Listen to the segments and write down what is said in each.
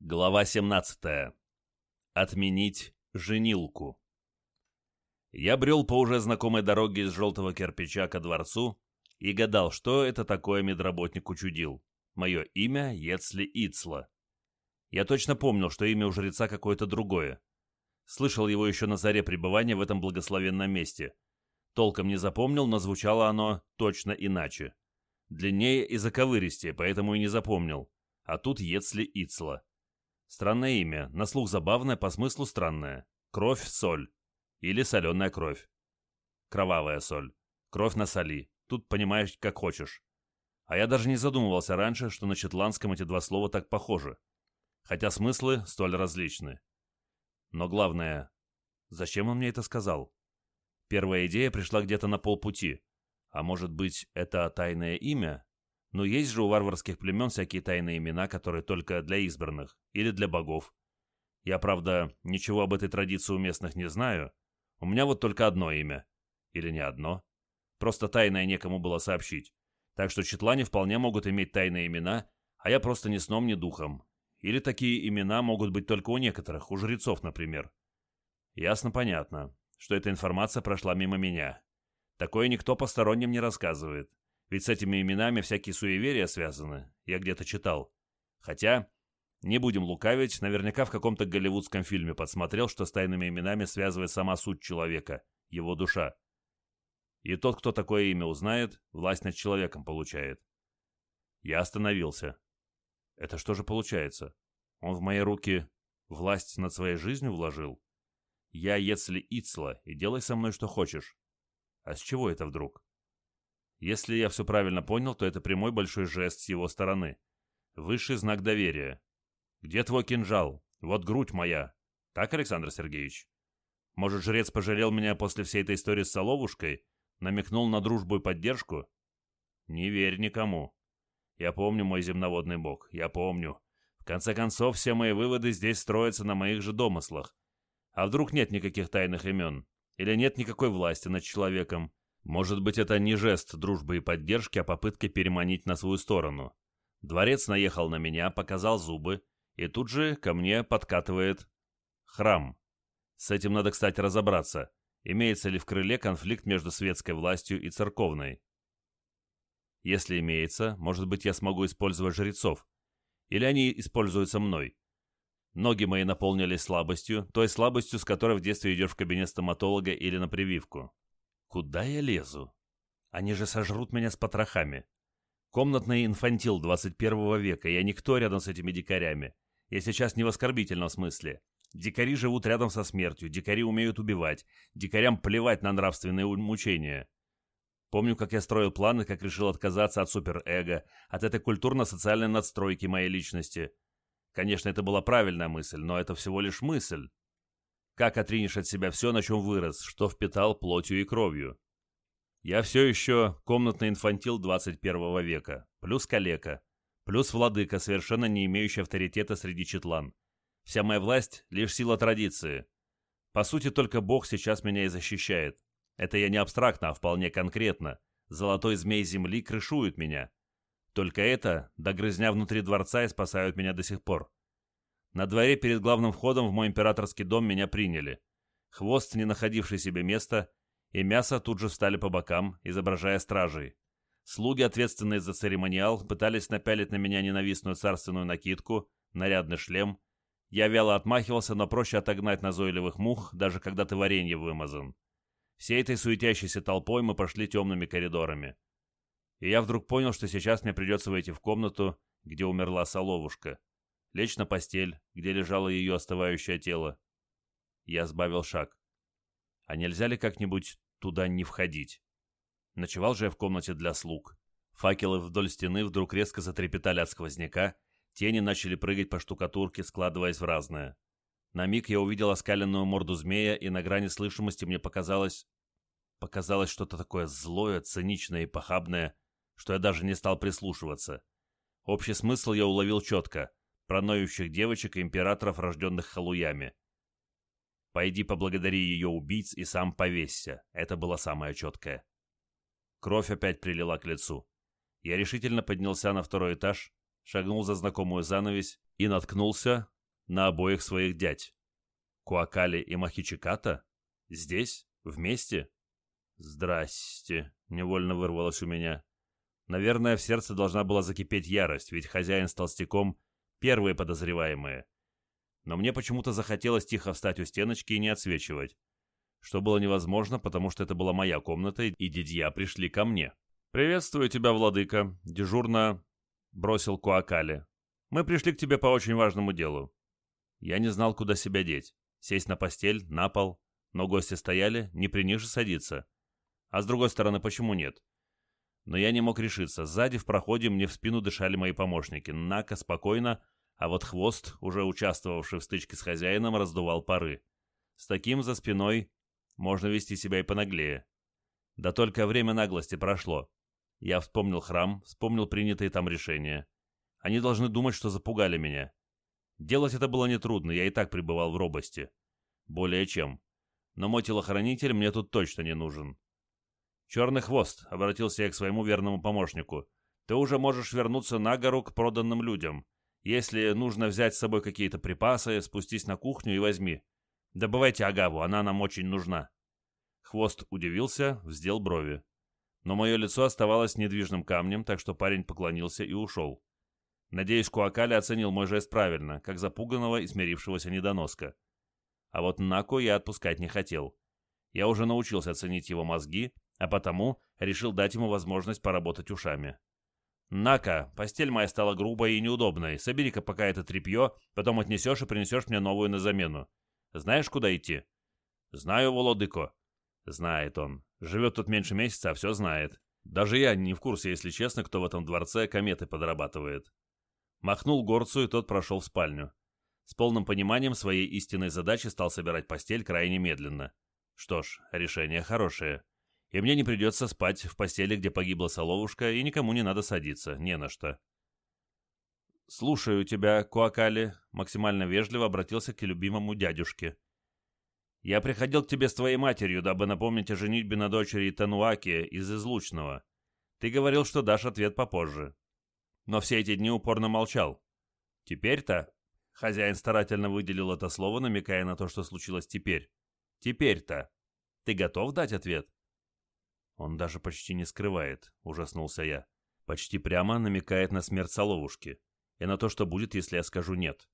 Глава 17. Отменить женилку. Я брел по уже знакомой дороге из желтого кирпича ко дворцу и гадал, что это такое медработник учудил. Мое имя Ецли Ицла. Я точно помнил, что имя у жреца какое-то другое. Слышал его еще на заре пребывания в этом благословенном месте. Толком не запомнил, но звучало оно точно иначе. Длиннее и заковыристее, поэтому и не запомнил. А тут Ецли Ицла. Странное имя, на слух забавное, по смыслу странное. Кровь-соль. Или соленая кровь. Кровавая соль. Кровь на соли. Тут понимаешь, как хочешь. А я даже не задумывался раньше, что на четландском эти два слова так похожи. Хотя смыслы столь различны. Но главное, зачем он мне это сказал? Первая идея пришла где-то на полпути. А может быть, это тайное имя? Но есть же у варварских племен всякие тайные имена, которые только для избранных или для богов. Я, правда, ничего об этой традиции у местных не знаю. У меня вот только одно имя. Или не одно. Просто тайное некому было сообщить. Так что четлане вполне могут иметь тайные имена, а я просто ни сном, ни духом. Или такие имена могут быть только у некоторых, у жрецов, например. Ясно-понятно, что эта информация прошла мимо меня. Такое никто посторонним не рассказывает. Ведь с этими именами всякие суеверия связаны, я где-то читал. Хотя, не будем лукавить, наверняка в каком-то голливудском фильме подсмотрел, что с тайными именами связывает сама суть человека, его душа. И тот, кто такое имя узнает, власть над человеком получает. Я остановился. Это что же получается? Он в мои руки власть над своей жизнью вложил? Я Ецли Ицла, и делай со мной что хочешь. А с чего это вдруг? Если я все правильно понял, то это прямой большой жест с его стороны. Высший знак доверия. Где твой кинжал? Вот грудь моя. Так, Александр Сергеевич? Может, жрец пожалел меня после всей этой истории с Соловушкой? Намекнул на дружбу и поддержку? Не верь никому. Я помню мой земноводный бог. Я помню. В конце концов, все мои выводы здесь строятся на моих же домыслах. А вдруг нет никаких тайных имен? Или нет никакой власти над человеком? Может быть, это не жест дружбы и поддержки, а попытка переманить на свою сторону. Дворец наехал на меня, показал зубы, и тут же ко мне подкатывает храм. С этим надо, кстати, разобраться. Имеется ли в крыле конфликт между светской властью и церковной? Если имеется, может быть, я смогу использовать жрецов. Или они используются мной. Ноги мои наполнились слабостью, той слабостью, с которой в детстве идешь в кабинет стоматолога или на прививку. Куда я лезу? Они же сожрут меня с потрохами. Комнатный инфантил 21 века, я никто рядом с этими дикарями. Я сейчас не в оскорбительном смысле. Дикари живут рядом со смертью, дикари умеют убивать, дикарям плевать на нравственные мучения. Помню, как я строил планы, как решил отказаться от суперэго, от этой культурно-социальной надстройки моей личности. Конечно, это была правильная мысль, но это всего лишь мысль. Как отринешь от себя все, на чем вырос, что впитал плотью и кровью? Я все еще комнатный инфантил 21 века, плюс калека, плюс владыка, совершенно не имеющий авторитета среди четлан. Вся моя власть — лишь сила традиции. По сути, только Бог сейчас меня и защищает. Это я не абстрактно, а вполне конкретно. Золотой змей земли крышует меня. Только это, до грызня внутри дворца, и спасают меня до сих пор. На дворе перед главным входом в мой императорский дом меня приняли. Хвост, не находивший себе места, и мясо тут же встали по бокам, изображая стражей. Слуги, ответственные за церемониал, пытались напялить на меня ненавистную царственную накидку, нарядный шлем. Я вяло отмахивался, но проще отогнать назойливых мух, даже когда ты варенье вымазан. Всей этой суетящейся толпой мы прошли темными коридорами. И я вдруг понял, что сейчас мне придется войти в комнату, где умерла Соловушка лечь на постель, где лежало ее остывающее тело. Я сбавил шаг. А нельзя ли как-нибудь туда не входить? Ночевал же я в комнате для слуг. Факелы вдоль стены вдруг резко затрепетали от сквозняка, тени начали прыгать по штукатурке, складываясь в разное. На миг я увидел оскаленную морду змея, и на грани слышимости мне показалось... Показалось что-то такое злое, циничное и похабное, что я даже не стал прислушиваться. Общий смысл я уловил четко про ноющих девочек и императоров, рожденных халуями. «Пойди поблагодари ее убийц и сам повесься», это было самое четкое. Кровь опять прилила к лицу. Я решительно поднялся на второй этаж, шагнул за знакомую занавесь и наткнулся на обоих своих дядь. Куакали и Махичиката? Здесь? Вместе? Здрасте, невольно вырвалось у меня. Наверное, в сердце должна была закипеть ярость, ведь хозяин с толстяком — первые подозреваемые. Но мне почему-то захотелось тихо встать у стеночки и не отсвечивать. Что было невозможно, потому что это была моя комната, и дядья пришли ко мне. «Приветствую тебя, владыка», — дежурно бросил Куакали. «Мы пришли к тебе по очень важному делу». Я не знал, куда себя деть. Сесть на постель, на пол. Но гости стояли, не при них же садиться. А с другой стороны, почему нет? Но я не мог решиться. Сзади в проходе мне в спину дышали мои помощники. Нака спокойно, а вот хвост, уже участвовавший в стычке с хозяином, раздувал пары. С таким за спиной можно вести себя и понаглее. Да только время наглости прошло. Я вспомнил храм, вспомнил принятые там решения. Они должны думать, что запугали меня. Делать это было нетрудно, я и так пребывал в робости. Более чем. Но мой телохранитель мне тут точно не нужен. «Черный хвост», — обратился я к своему верному помощнику. «Ты уже можешь вернуться на гору к проданным людям. Если нужно взять с собой какие-то припасы, спустись на кухню и возьми. Добывайте агаву, она нам очень нужна». Хвост удивился, вздел брови. Но мое лицо оставалось недвижным камнем, так что парень поклонился и ушел. Надеюсь, Куакали оценил мой жест правильно, как запуганного и смирившегося недоноска. А вот Нако я отпускать не хотел. Я уже научился оценить его мозги, а потому решил дать ему возможность поработать ушами. «Нака, постель моя стала грубой и неудобной. Собери-ка пока это тряпье, потом отнесешь и принесешь мне новую на замену. Знаешь, куда идти?» «Знаю, Володыко». «Знает он. Живет тут меньше месяца, а все знает. Даже я не в курсе, если честно, кто в этом дворце кометы подрабатывает. Махнул горцу, и тот прошел в спальню. С полным пониманием своей истинной задачи стал собирать постель крайне медленно. Что ж, решение хорошее. И мне не придется спать в постели, где погибла соловушка, и никому не надо садиться, не на что. «Слушаю тебя, Куакали», — максимально вежливо обратился к любимому дядюшке. Я приходил к тебе с твоей матерью, дабы напомнить о женитьбе на дочери Тануаки из Излучного. Ты говорил, что дашь ответ попозже. Но все эти дни упорно молчал. Теперь-то...» Хозяин старательно выделил это слово, намекая на то, что случилось теперь. «Теперь-то... Ты готов дать ответ?» Он даже почти не скрывает, ужаснулся я. Почти прямо намекает на смерть Соловушки и на то, что будет, если я скажу «нет».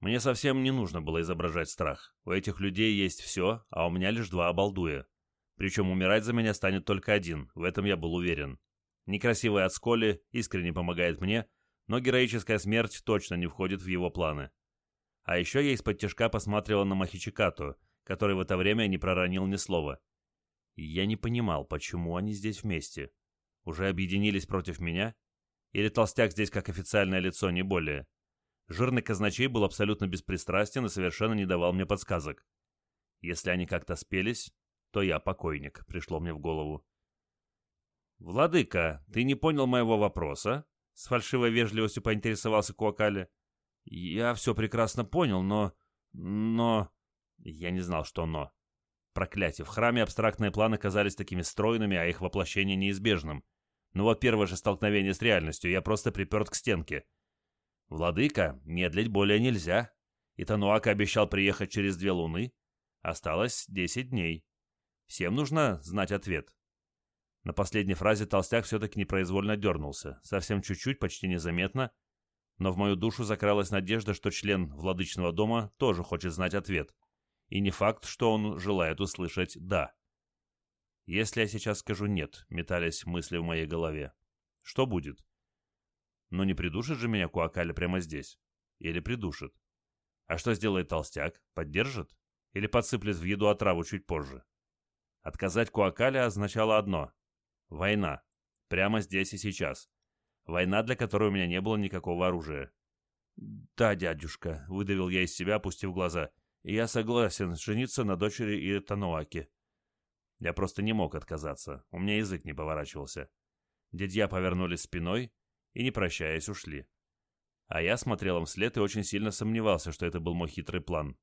Мне совсем не нужно было изображать страх. У этих людей есть все, а у меня лишь два обалдуя. Причем умирать за меня станет только один, в этом я был уверен. Некрасивый от сколи искренне помогает мне, но героическая смерть точно не входит в его планы. А еще я из-под тяжка посматривал на Махичикату, который в это время не проронил ни слова. И я не понимал, почему они здесь вместе. Уже объединились против меня? Или толстяк здесь как официальное лицо, не более? Жирный казначей был абсолютно беспристрастен и совершенно не давал мне подсказок. Если они как-то спелись, то я покойник, пришло мне в голову. «Владыка, ты не понял моего вопроса?» С фальшивой вежливостью поинтересовался Куакали. «Я все прекрасно понял, но... но...» Я не знал, что «но». Проклятие, в храме абстрактные планы казались такими стройными, а их воплощение неизбежным. Но вот первое же столкновение с реальностью я просто приперт к стенке — «Владыка, медлить более нельзя. И Тануака обещал приехать через две луны. Осталось десять дней. Всем нужно знать ответ». На последней фразе толстяк все-таки непроизвольно дернулся. Совсем чуть-чуть, почти незаметно. Но в мою душу закралась надежда, что член владычного дома тоже хочет знать ответ. И не факт, что он желает услышать «да». Если я сейчас скажу «нет», метались мысли в моей голове. Что будет? Но не придушит же меня Куакали прямо здесь? Или придушит? А что сделает толстяк? Поддержит? Или подсыплет в еду отраву чуть позже? Отказать Куакале означало одно — война. Прямо здесь и сейчас. Война, для которой у меня не было никакого оружия. «Да, дядюшка», — выдавил я из себя, опустив глаза. «Я согласен жениться на дочери Итануаки». Я просто не мог отказаться. У меня язык не поворачивался. Дядья повернулись спиной, и, не прощаясь, ушли. А я смотрел им вслед и очень сильно сомневался, что это был мой хитрый план.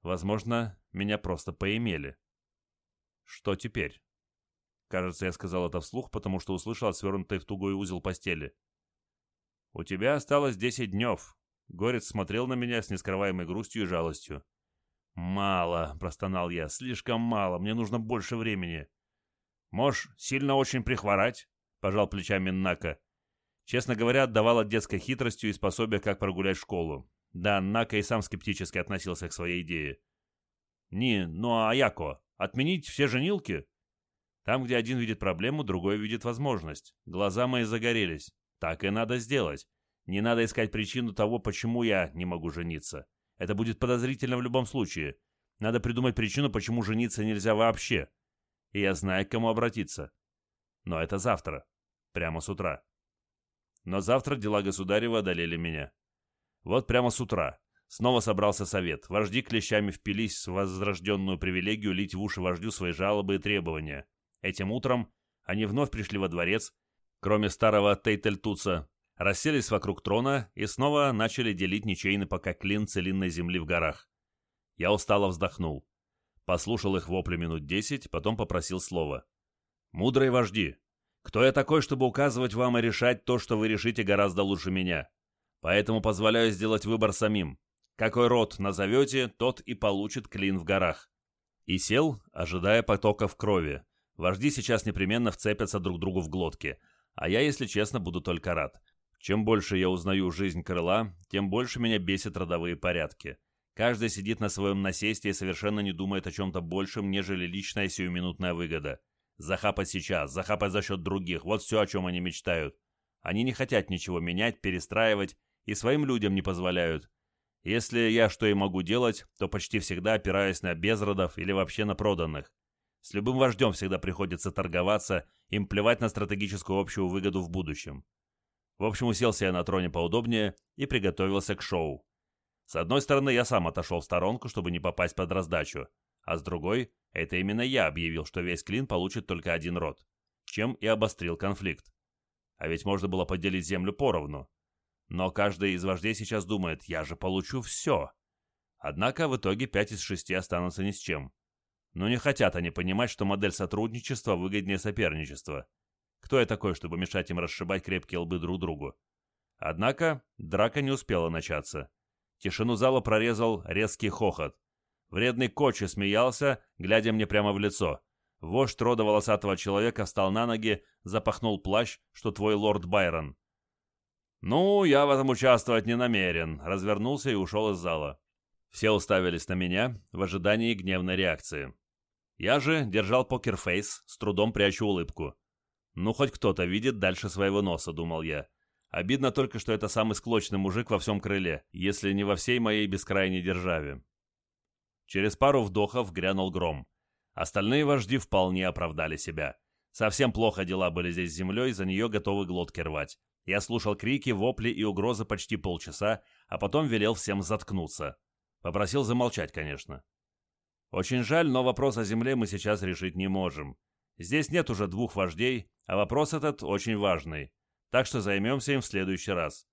Возможно, меня просто поимели. Что теперь? Кажется, я сказал это вслух, потому что услышал свернутый в тугой узел постели. «У тебя осталось десять днев. Горец смотрел на меня с нескрываемой грустью и жалостью. «Мало», — простонал я, — «слишком мало, мне нужно больше времени». «Можешь сильно очень прихворать», — пожал плечами Нака. Честно говоря, отдавал от детской хитростью и способия, как прогулять школу. Да, Нака и сам скептически относился к своей идее. «Не, ну а яко? Отменить все женилки?» Там, где один видит проблему, другой видит возможность. Глаза мои загорелись. Так и надо сделать. Не надо искать причину того, почему я не могу жениться. Это будет подозрительно в любом случае. Надо придумать причину, почему жениться нельзя вообще. И я знаю, к кому обратиться. Но это завтра. Прямо с утра. Но завтра дела государева одолели меня. Вот прямо с утра. Снова собрался совет. Вожди клещами впились в возрожденную привилегию лить в уши вождю свои жалобы и требования. Этим утром они вновь пришли во дворец, кроме старого Тейтельтуца, расселись вокруг трона и снова начали делить ничейный пока клин целинной земли в горах. Я устало вздохнул. Послушал их вопли минут десять, потом попросил слова. «Мудрые вожди, кто я такой, чтобы указывать вам и решать то, что вы решите гораздо лучше меня? Поэтому позволяю сделать выбор самим. Какой род назовете, тот и получит клин в горах». И сел, ожидая потоков крови. Вожди сейчас непременно вцепятся друг другу в глотки, а я, если честно, буду только рад. Чем больше я узнаю жизнь крыла, тем больше меня бесит родовые порядки. Каждый сидит на своем насесте и совершенно не думает о чем-то большем, нежели личная сиюминутная выгода. Захапать сейчас, захапать за счет других – вот все, о чем они мечтают. Они не хотят ничего менять, перестраивать и своим людям не позволяют. Если я что и могу делать, то почти всегда опираюсь на безродов или вообще на проданных. С любым вождем всегда приходится торговаться, им плевать на стратегическую общую выгоду в будущем. В общем, уселся я на троне поудобнее и приготовился к шоу. С одной стороны, я сам отошел в сторонку, чтобы не попасть под раздачу, а с другой, это именно я объявил, что весь клин получит только один род, чем и обострил конфликт. А ведь можно было поделить землю поровну. Но каждый из вождей сейчас думает, я же получу все. Однако в итоге пять из шести останутся ни с чем. Но не хотят они понимать, что модель сотрудничества выгоднее соперничества. Кто я такой, чтобы мешать им расшибать крепкие лбы друг другу? Однако драка не успела начаться. Тишину зала прорезал резкий хохот. Вредный Кочи смеялся, глядя мне прямо в лицо. Вождь рода волосатого человека встал на ноги, запахнул плащ, что твой лорд Байрон. «Ну, я в этом участвовать не намерен», — развернулся и ушел из зала. Все уставились на меня в ожидании гневной реакции. Я же держал покерфейс, с трудом прячу улыбку. «Ну, хоть кто-то видит дальше своего носа», — думал я. Обидно только, что это самый склочный мужик во всем крыле, если не во всей моей бескрайней державе. Через пару вдохов грянул гром. Остальные вожди вполне оправдали себя. Совсем плохо дела были здесь с землей, за нее готовы глотки рвать. Я слушал крики, вопли и угрозы почти полчаса, а потом велел всем заткнуться. Попросил замолчать, конечно. Очень жаль, но вопрос о земле мы сейчас решить не можем. Здесь нет уже двух вождей, а вопрос этот очень важный так что займемся им в следующий раз.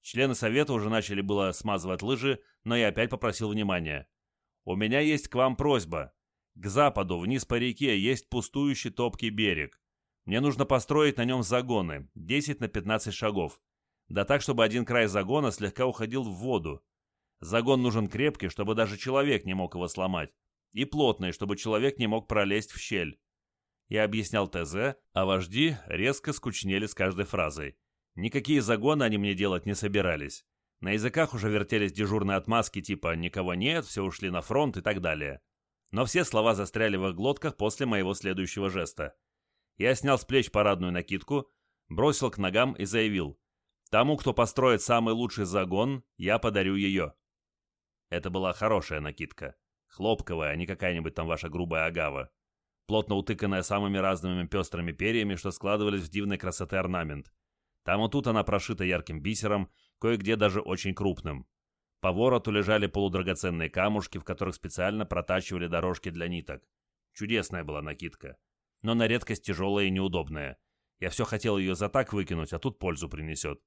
Члены совета уже начали было смазывать лыжи, но я опять попросил внимания. «У меня есть к вам просьба. К западу, вниз по реке, есть пустующий топкий берег. Мне нужно построить на нем загоны, 10 на 15 шагов. Да так, чтобы один край загона слегка уходил в воду. Загон нужен крепкий, чтобы даже человек не мог его сломать. И плотный, чтобы человек не мог пролезть в щель. Я объяснял ТЗ, а вожди резко скучнели с каждой фразой. Никакие загоны они мне делать не собирались. На языках уже вертелись дежурные отмазки типа «никого нет», «все ушли на фронт» и так далее. Но все слова застряли в их глотках после моего следующего жеста. Я снял с плеч парадную накидку, бросил к ногам и заявил «Тому, кто построит самый лучший загон, я подарю ее». Это была хорошая накидка. Хлопковая, а не какая-нибудь там ваша грубая агава плотно утыканная самыми разными пестрыми перьями, что складывались в дивной красоты орнамент. Там и тут она прошита ярким бисером, кое-где даже очень крупным. По вороту лежали полудрагоценные камушки, в которых специально протачивали дорожки для ниток. Чудесная была накидка, но на редкость тяжелая и неудобная. Я все хотел ее за так выкинуть, а тут пользу принесет.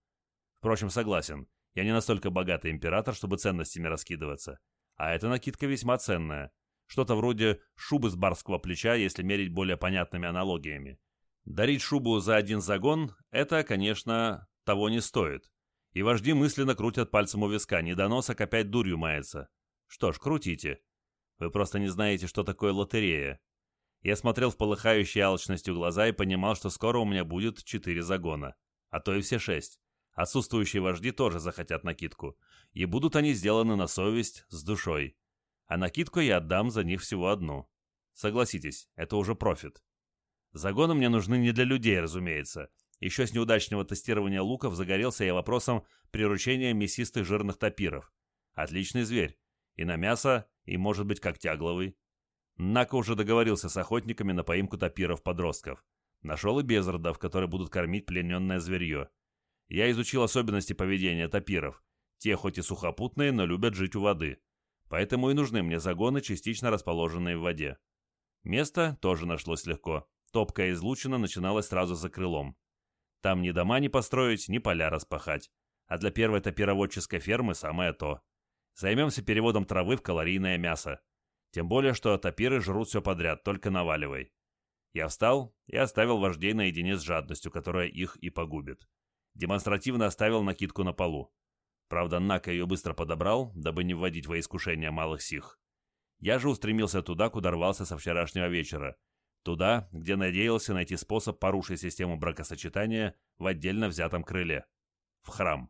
Впрочем, согласен, я не настолько богатый император, чтобы ценностями раскидываться. А эта накидка весьма ценная. Что-то вроде шубы с барского плеча, если мерить более понятными аналогиями. Дарить шубу за один загон – это, конечно, того не стоит. И вожди мысленно крутят пальцем у виска, недоносок опять дурью мается. Что ж, крутите. Вы просто не знаете, что такое лотерея. Я смотрел в полыхающие алчностью глаза и понимал, что скоро у меня будет четыре загона. А то и все шесть. Отсутствующие вожди тоже захотят накидку. И будут они сделаны на совесть, с душой. А накидку я отдам за них всего одну. Согласитесь, это уже профит. Загоны мне нужны не для людей, разумеется. Еще с неудачного тестирования луков загорелся я вопросом приручения мясистых жирных тапиров. Отличный зверь. И на мясо, и, может быть, как тягловый. Нака уже договорился с охотниками на поимку тапиров-подростков. Нашел и безродов, которые будут кормить плененное зверье. Я изучил особенности поведения тапиров. Те хоть и сухопутные, но любят жить у воды. Поэтому и нужны мне загоны, частично расположенные в воде. Место тоже нашлось легко. Топкая излучина начиналась сразу за крылом. Там ни дома не построить, ни поля распахать. А для первой топироводческой фермы самое то. Займемся переводом травы в калорийное мясо. Тем более, что топиры жрут все подряд, только наваливай. Я встал и оставил вождей наедине с жадностью, которая их и погубит. Демонстративно оставил накидку на полу. Правда, Нака ее быстро подобрал, дабы не вводить во искушение малых сих. Я же устремился туда, куда рвался со вчерашнего вечера, Туда, где надеялся найти способ порушить систему бракосочетания в отдельно взятом крыле. В храм.